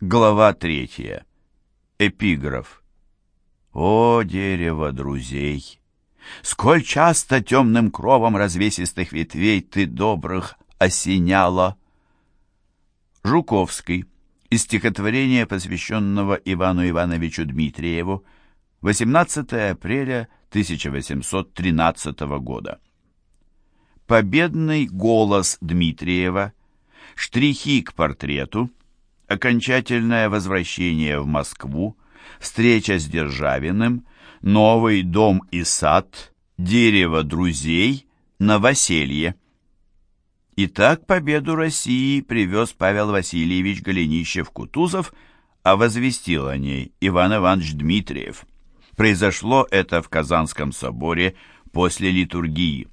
Глава третья. Эпиграф. О, дерево друзей! Сколь часто темным кровом развесистых ветвей ты добрых осеняла! Жуковский. Из стихотворения, посвященного Ивану Ивановичу Дмитриеву, 18 апреля 1813 года. Победный голос Дмитриева, штрихи к портрету, окончательное возвращение в Москву, встреча с Державиным, новый дом и сад, дерево друзей, новоселье. Итак, победу России привез Павел Васильевич Голенищев-Кутузов, а возвестил о ней Иван Иванович Дмитриев. Произошло это в Казанском соборе после литургии.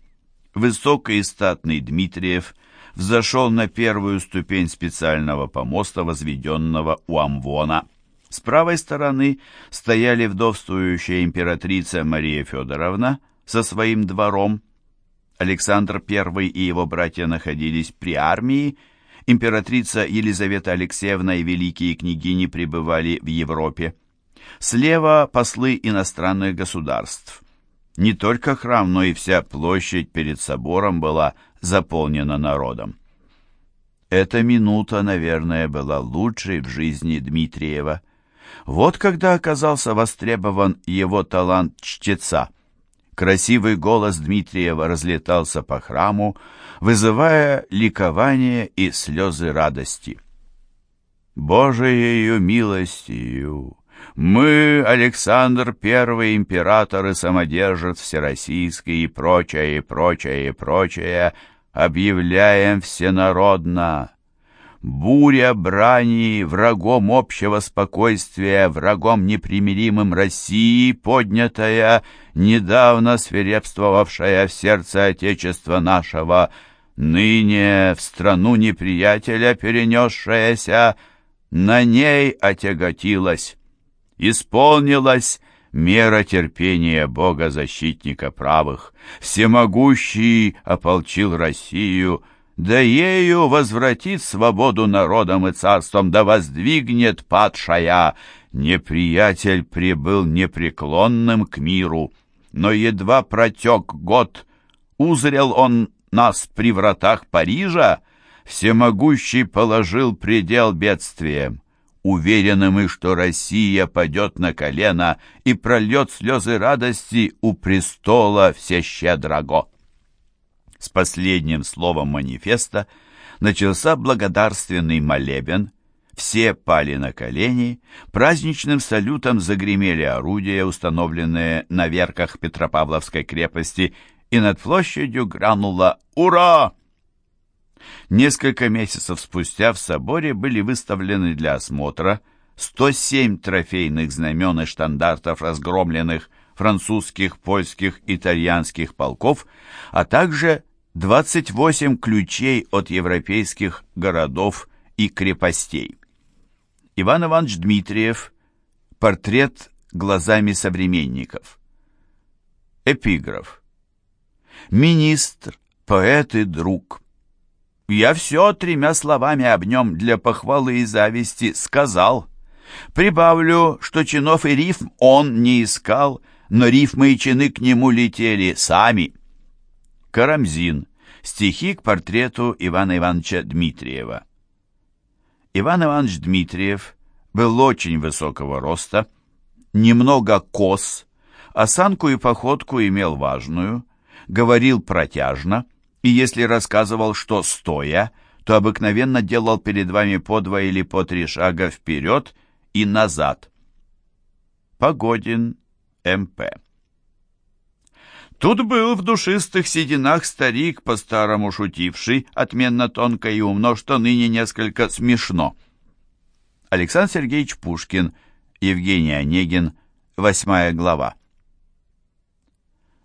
Высокий и статный Дмитриев взошел на первую ступень специального помоста, возведенного у Амвона. С правой стороны стояли вдовствующая императрица Мария Федоровна со своим двором. Александр I и его братья находились при армии, императрица Елизавета Алексеевна и великие княгини пребывали в Европе. Слева послы иностранных государств. Не только храм, но и вся площадь перед собором была заполнена народом. Эта минута, наверное, была лучшей в жизни Дмитриева. Вот когда оказался востребован его талант чтеца. Красивый голос Дмитриева разлетался по храму, вызывая ликование и слезы радости. «Божиею милостью мы, Александр Первый, император и самодержец всероссийский и прочее, и прочее, и прочее, объявляем всенародно. Буря брани, врагом общего спокойствия, врагом непримиримым России, поднятая, недавно свирепствовавшая в сердце Отечества нашего, ныне в страну неприятеля перенесшаяся, на ней отяготилась исполнилась мера терпения Бога-защитника правых. Всемогущий ополчил Россию, да ею возвратит свободу народам и царством, да воздвигнет падшая. Неприятель прибыл непреклонным к миру, но едва протек год, узрел он нас при вратах Парижа, всемогущий положил предел бедствиям. Уверены мы, что Россия падет на колено и прольет слезы радости у престола всещедраго. С последним словом манифеста начался благодарственный молебен, все пали на колени, праздничным салютом загремели орудия, установленные на верках Петропавловской крепости, и над площадью гранула «Ура!». Несколько месяцев спустя в соборе были выставлены для осмотра 107 трофейных знамен и штандартов разгромленных французских, польских, итальянских полков, а также 28 ключей от европейских городов и крепостей. Иван Иванович Дмитриев. Портрет глазами современников. Эпиграф. Министр, поэт и друг – я все тремя словами об нем для похвалы и зависти сказал. Прибавлю, что чинов и рифм он не искал, но рифмы и чины к нему летели сами. Карамзин. Стихи к портрету Ивана Ивановича Дмитриева. Иван Иванович Дмитриев был очень высокого роста, немного кос, осанку и походку имел важную, говорил протяжно, и если рассказывал, что стоя, то обыкновенно делал перед вами по два или по три шага вперед и назад. Погодин, М.П. Тут был в душистых сединах старик, по-старому шутивший, отменно тонко и умно, что ныне несколько смешно. Александр Сергеевич Пушкин, Евгений Онегин, восьмая глава.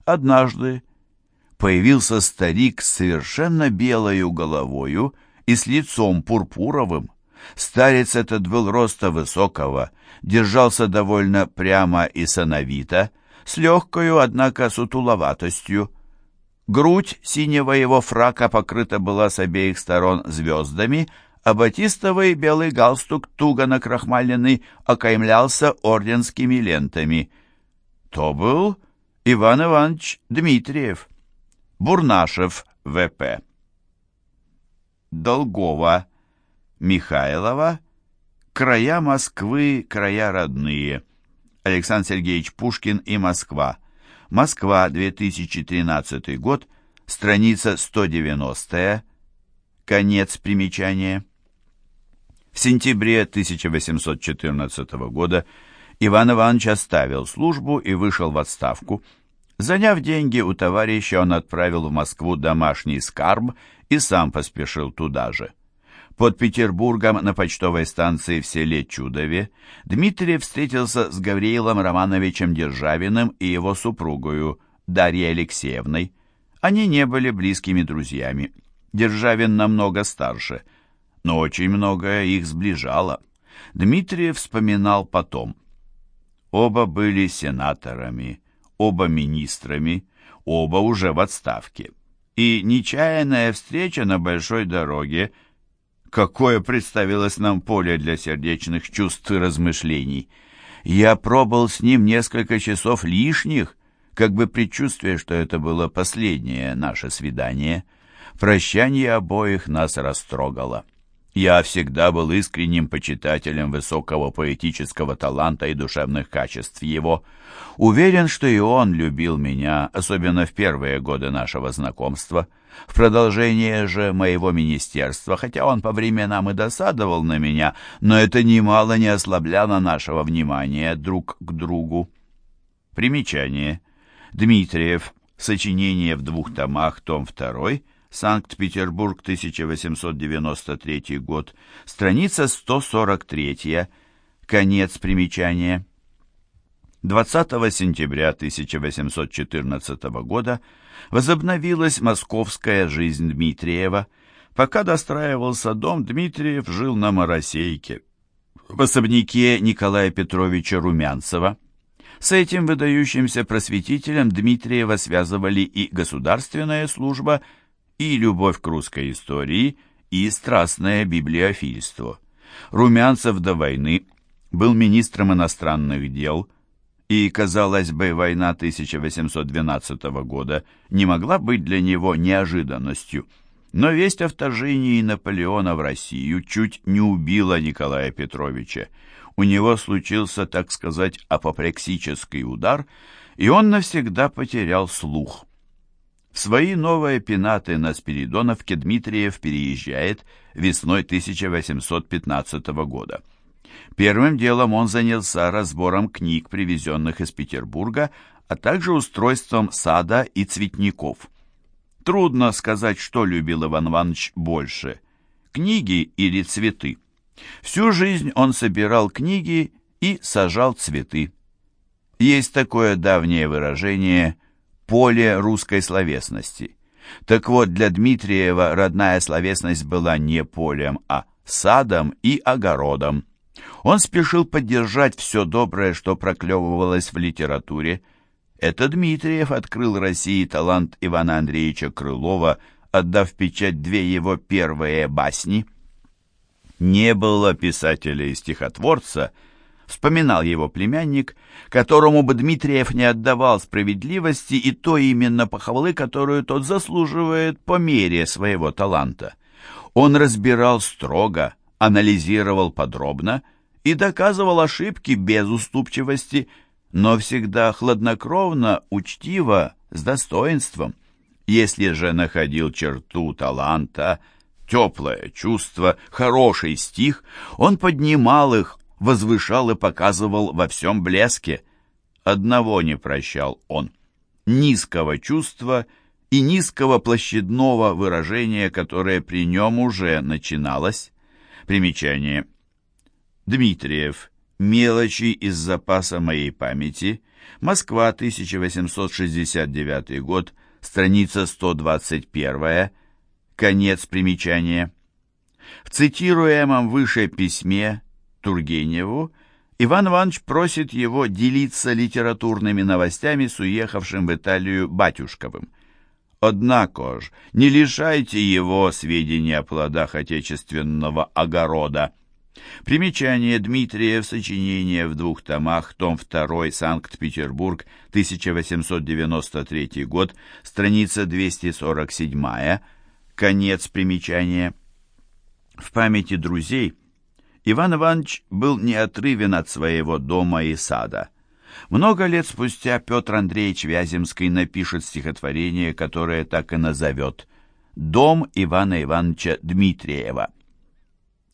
Однажды, появился старик с совершенно белою головою и с лицом пурпуровым. Старец этот был роста высокого, держался довольно прямо и сановито, с легкою, однако, сутуловатостью. Грудь синего его фрака покрыта была с обеих сторон звездами, а батистовый белый галстук, туго накрахмаленный, окаймлялся орденскими лентами. То был Иван Иванович Дмитриев, Бурнашев В.П. Долгова, Михайлова, края Москвы, края родные. Александр Сергеевич Пушкин и Москва. Москва, 2013 год, страница 190 конец примечания. В сентябре 1814 года Иван Иванович оставил службу и вышел в отставку. Заняв деньги у товарища, он отправил в Москву домашний скарб и сам поспешил туда же. Под Петербургом на почтовой станции в селе Чудове Дмитриев встретился с Гавриилом Романовичем Державиным и его супругою Дарьей Алексеевной. Они не были близкими друзьями. Державин намного старше, но очень многое их сближало. Дмитриев вспоминал потом. Оба были сенаторами, оба министрами, оба уже в отставке. И нечаянная встреча на большой дороге – Какое представилось нам поле для сердечных чувств и размышлений. Я пробыл с ним несколько часов лишних, как бы предчувствуя, что это было последнее наше свидание. Прощание обоих нас растрогало. Я всегда был искренним почитателем высокого поэтического таланта и душевных качеств его. Уверен, что и он любил меня, особенно в первые годы нашего знакомства. В продолжение же моего министерства, хотя он по временам и досадовал на меня, но это немало не ослабляло нашего внимания друг к другу. Примечание. Дмитриев. Сочинение в двух томах, том 2, Санкт-Петербург, 1893 год, страница 143, конец примечания. 20 сентября 1814 года возобновилась московская жизнь Дмитриева. Пока достраивался дом, Дмитриев жил на Моросейке, в особняке Николая Петровича Румянцева. С этим выдающимся просветителем Дмитриева связывали и государственная служба, и любовь к русской истории, и страстное библиофильство. Румянцев до войны был министром иностранных дел – и, казалось бы, война 1812 года не могла быть для него неожиданностью. Но весть о вторжении Наполеона в Россию чуть не убила Николая Петровича. У него случился, так сказать, апоплексический удар, и он навсегда потерял слух. В свои новые пенаты на Спиридоновке Дмитриев переезжает весной 1815 года. Первым делом он занялся разбором книг, привезенных из Петербурга, а также устройством сада и цветников. Трудно сказать, что любил Иван Иванович больше – книги или цветы. Всю жизнь он собирал книги и сажал цветы. Есть такое давнее выражение «поле русской словесности». Так вот, для Дмитриева родная словесность была не полем, а садом и огородом. Он спешил поддержать все доброе, что проклевывалось в литературе. Это Дмитриев открыл России талант Ивана Андреевича Крылова, отдав печать две его первые басни. «Не было писателя и стихотворца», — вспоминал его племянник, которому бы Дмитриев не отдавал справедливости и то именно похвалы, которую тот заслуживает по мере своего таланта. Он разбирал строго, анализировал подробно — и доказывал ошибки без уступчивости, но всегда хладнокровно, учтиво, с достоинством. Если же находил черту таланта, теплое чувство, хороший стих, он поднимал их, возвышал и показывал во всем блеске. Одного не прощал он — низкого чувства и низкого площадного выражения, которое при нем уже начиналось. Примечание — Дмитриев. Мелочи из запаса моей памяти. Москва, 1869 год. Страница 121. Конец примечания. В цитируемом выше письме Тургеневу Иван Иванович просит его делиться литературными новостями с уехавшим в Италию Батюшковым. Однако ж, не лишайте его сведений о плодах отечественного огорода. Примечание Дмитрия в сочинение в двух томах, том 2, Санкт-Петербург, 1893 год, страница 247, конец примечания. В памяти друзей Иван Иванович был неотрывен от своего дома и сада. Много лет спустя Петр Андреевич Вяземский напишет стихотворение, которое так и назовет «Дом Ивана Ивановича Дмитриева».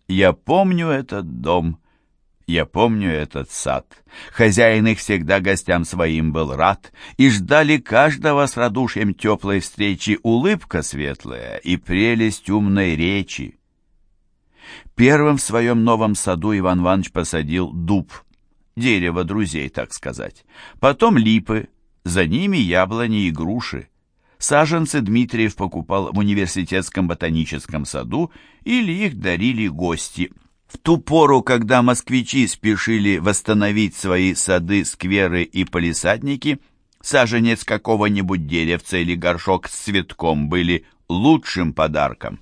«Я помню этот дом, я помню этот сад. Хозяин их всегда гостям своим был рад, и ждали каждого с радушием теплой встречи улыбка светлая и прелесть умной речи. Первым в своем новом саду Иван Иванович посадил дуб, дерево друзей, так сказать. Потом липы, за ними яблони и груши. Саженцы Дмитриев покупал в университетском ботаническом саду или их дарили гости. В ту пору, когда москвичи спешили восстановить свои сады, скверы и полисадники, саженец какого-нибудь деревца или горшок с цветком были лучшим подарком.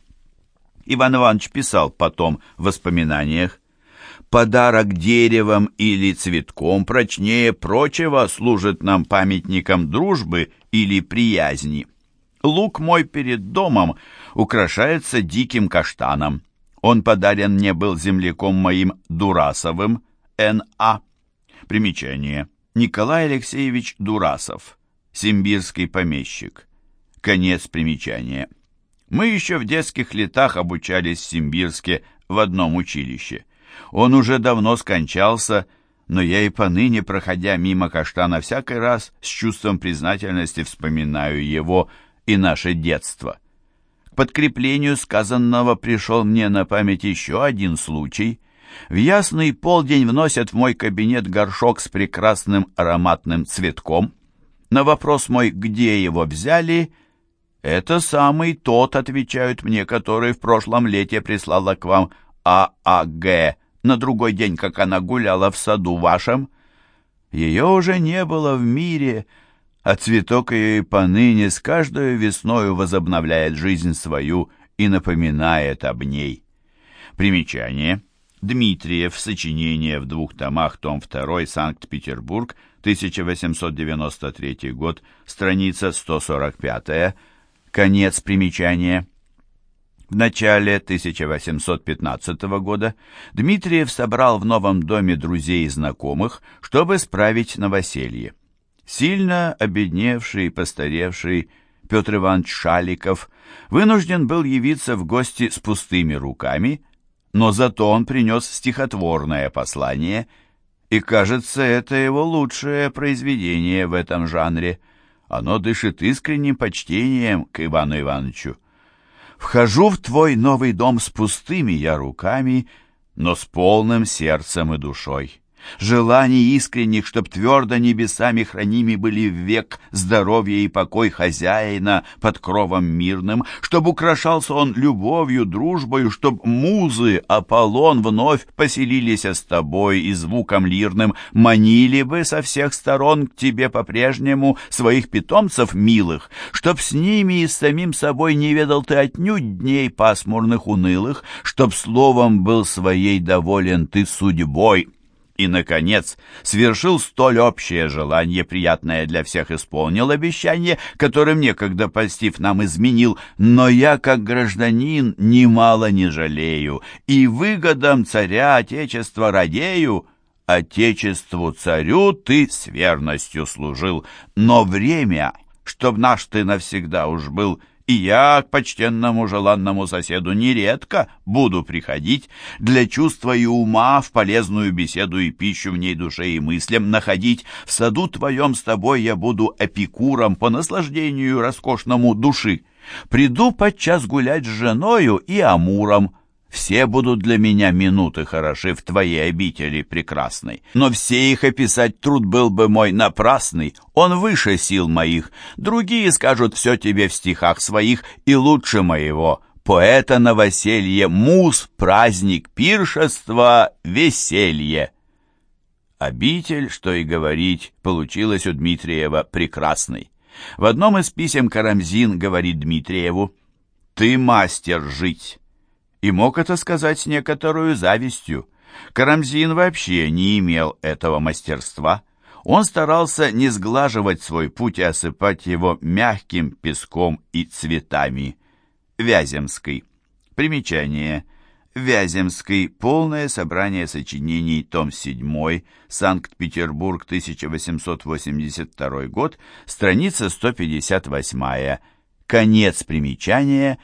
Иван Иванович писал потом в воспоминаниях, «Подарок деревом или цветком прочнее прочего служит нам памятником дружбы или приязни. Лук мой перед домом украшается диким каштаном. Он подарен мне был земляком моим Дурасовым, Н.А. Примечание. Николай Алексеевич Дурасов, симбирский помещик. Конец примечания. Мы еще в детских летах обучались в Симбирске в одном училище. Он уже давно скончался, но я и поныне, проходя мимо каштана, всякий раз с чувством признательности вспоминаю его и наше детство. К подкреплению сказанного пришел мне на память еще один случай. В ясный полдень вносят в мой кабинет горшок с прекрасным ароматным цветком. На вопрос мой, где его взяли, — «Это самый тот, — отвечают мне, — который в прошлом лете прислала к вам ААГ на другой день, как она гуляла в саду вашем. Ее уже не было в мире, а цветок ее и поныне с каждой весною возобновляет жизнь свою и напоминает об ней». Примечание. Дмитриев. Сочинение в двух томах. Том 2. Санкт-Петербург. 1893 год. Страница 145. Конец примечания. В начале 1815 года Дмитриев собрал в новом доме друзей и знакомых, чтобы справить новоселье. Сильно обедневший и постаревший Петр Иванович Шаликов вынужден был явиться в гости с пустыми руками, но зато он принес стихотворное послание, и, кажется, это его лучшее произведение в этом жанре – оно дышит искренним почтением к Ивану Ивановичу. Вхожу в твой новый дом с пустыми я руками, но с полным сердцем и душой желаний искренних, чтоб твердо небесами храними были век здоровье и покой хозяина под кровом мирным, чтоб украшался он любовью, дружбою, чтоб музы, Аполлон вновь поселились с тобой и звуком лирным. Манили бы со всех сторон к тебе по-прежнему своих питомцев милых, чтоб с ними и с самим собой не ведал ты отнюдь дней пасмурных унылых, чтоб словом был своей доволен ты судьбой, и, наконец, свершил столь общее желание, приятное для всех исполнил обещание, которым некогда, постив нам, изменил, но я, как гражданин, немало не жалею, и выгодам царя Отечества радею, Отечеству царю ты с верностью служил, но время, чтоб наш ты навсегда уж был, — и я к почтенному желанному соседу нередко буду приходить для чувства и ума в полезную беседу и пищу в ней душе и мыслям находить. В саду твоем с тобой я буду эпикуром по наслаждению роскошному души. Приду подчас гулять с женою и амуром, все будут для меня минуты хороши в твоей обители прекрасной. Но все их описать труд был бы мой напрасный, он выше сил моих. Другие скажут все тебе в стихах своих и лучше моего. Поэта новоселье, муз, праздник, пиршество, веселье. Обитель, что и говорить, получилась у Дмитриева прекрасной. В одном из писем Карамзин говорит Дмитриеву «Ты мастер жить» и мог это сказать с некоторой завистью. Карамзин вообще не имел этого мастерства. Он старался не сглаживать свой путь и осыпать его мягким песком и цветами. Вяземский. Примечание. Вяземский. Полное собрание сочинений. Том 7. Санкт-Петербург, 1882 год. Страница 158. Конец примечания.